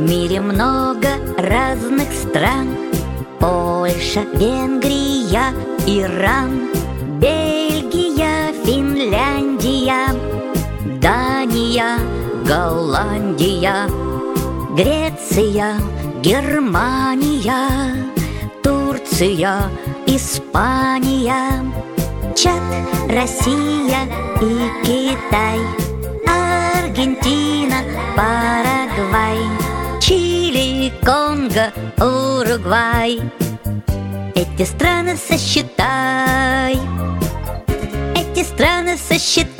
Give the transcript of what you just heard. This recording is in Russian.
мире много разных стран. Польша, Венгрия, Иран Бельгия, Финляндия Дания, Голландия Греция, Германия Турция, Испания Чад, Россия и Китай Аргентина, Парагвай Чили, Конго, Уругвай. Эти страны сосчитай. Эти страны сосчитай